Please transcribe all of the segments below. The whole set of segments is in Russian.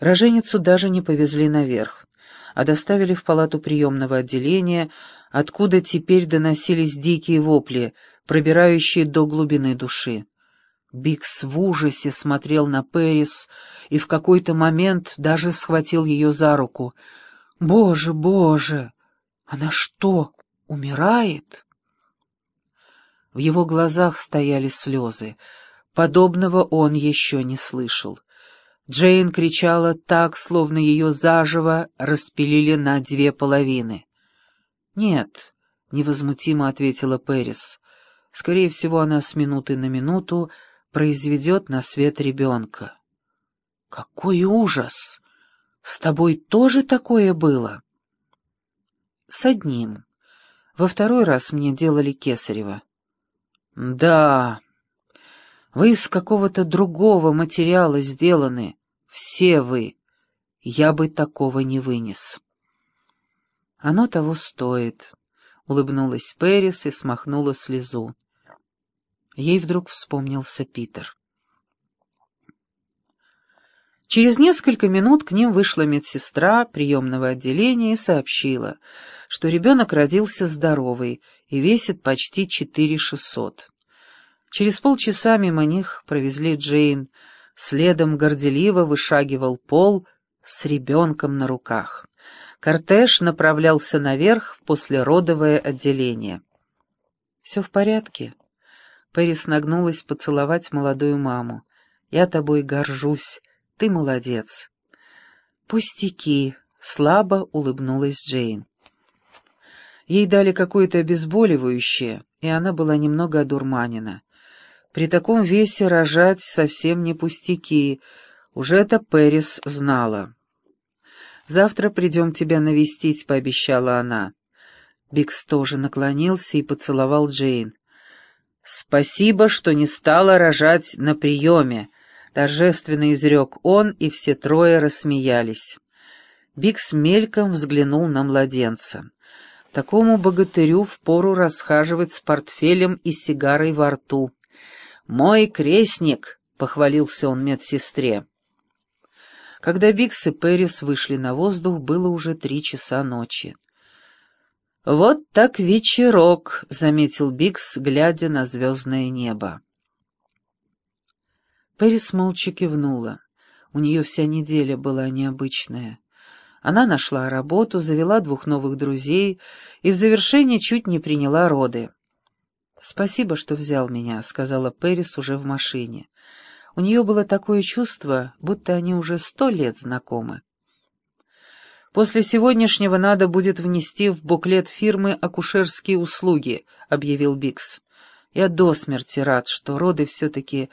Роженицу даже не повезли наверх, а доставили в палату приемного отделения, откуда теперь доносились дикие вопли, пробирающие до глубины души. Бикс в ужасе смотрел на Пэрис и в какой-то момент даже схватил ее за руку. «Боже, боже! Она что, умирает?» В его глазах стояли слезы. Подобного он еще не слышал. Джейн кричала так, словно ее заживо распилили на две половины. «Нет», — невозмутимо ответила Пэрис. «Скорее всего, она с минуты на минуту произведет на свет ребенка». «Какой ужас! С тобой тоже такое было?» «С одним. Во второй раз мне делали кесарево». «Да, вы из какого-то другого материала сделаны, все вы. Я бы такого не вынес». «Оно того стоит», — улыбнулась Пэрис и смахнула слезу. Ей вдруг вспомнился Питер. Через несколько минут к ним вышла медсестра приемного отделения и сообщила, что ребенок родился здоровый и весит почти четыре шестьсот. Через полчаса мимо них провезли Джейн, следом горделиво вышагивал Пол с ребенком на руках. Кортеж направлялся наверх в послеродовое отделение. «Все в порядке?» Пэрис нагнулась поцеловать молодую маму. «Я тобой горжусь. Ты молодец». «Пустяки», — слабо улыбнулась Джейн. Ей дали какое-то обезболивающее, и она была немного одурманена. При таком весе рожать совсем не пустяки, уже это Пэрис знала. «Завтра придем тебя навестить», — пообещала она. Бикс тоже наклонился и поцеловал Джейн. «Спасибо, что не стала рожать на приеме», — торжественно изрек он, и все трое рассмеялись. Бикс мельком взглянул на младенца. Такому богатырю впору расхаживать с портфелем и сигарой во рту. «Мой крестник!» — похвалился он медсестре. Когда Бикс и Пэрис вышли на воздух, было уже три часа ночи. «Вот так вечерок», — заметил Бикс, глядя на звездное небо. Пэрис молча кивнула. У нее вся неделя была необычная. Она нашла работу, завела двух новых друзей и в завершение чуть не приняла роды. «Спасибо, что взял меня», — сказала Пэрис уже в машине. У нее было такое чувство, будто они уже сто лет знакомы. «После сегодняшнего надо будет внести в буклет фирмы акушерские услуги», — объявил Бикс. «Я до смерти рад, что роды все-таки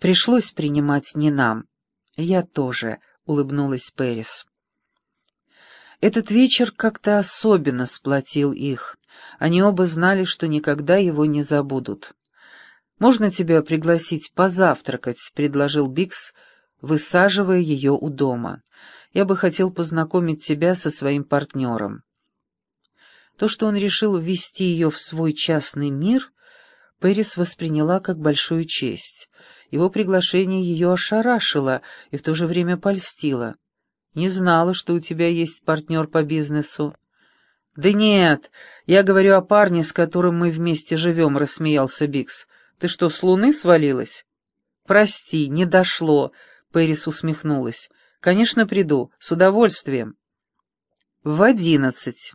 пришлось принимать не нам». «Я тоже», — улыбнулась Пэрис. Этот вечер как-то особенно сплотил их. Они оба знали, что никогда его не забудут. «Можно тебя пригласить позавтракать?» — предложил Бикс, высаживая ее у дома. «Я бы хотел познакомить тебя со своим партнером». То, что он решил ввести ее в свой частный мир, Пэрис восприняла как большую честь. Его приглашение ее ошарашило и в то же время польстило. «Не знала, что у тебя есть партнер по бизнесу». «Да нет, я говорю о парне, с которым мы вместе живем», — рассмеялся Бикс. Ты что, с луны свалилась?» «Прости, не дошло», — Пэрис усмехнулась. «Конечно, приду, с удовольствием». «В одиннадцать.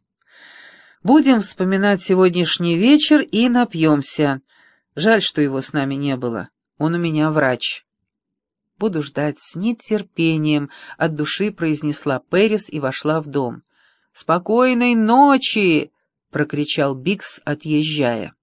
Будем вспоминать сегодняшний вечер и напьемся. Жаль, что его с нами не было. Он у меня врач». «Буду ждать с нетерпением», — от души произнесла Пэрис и вошла в дом. «Спокойной ночи!» — прокричал Бикс, отъезжая.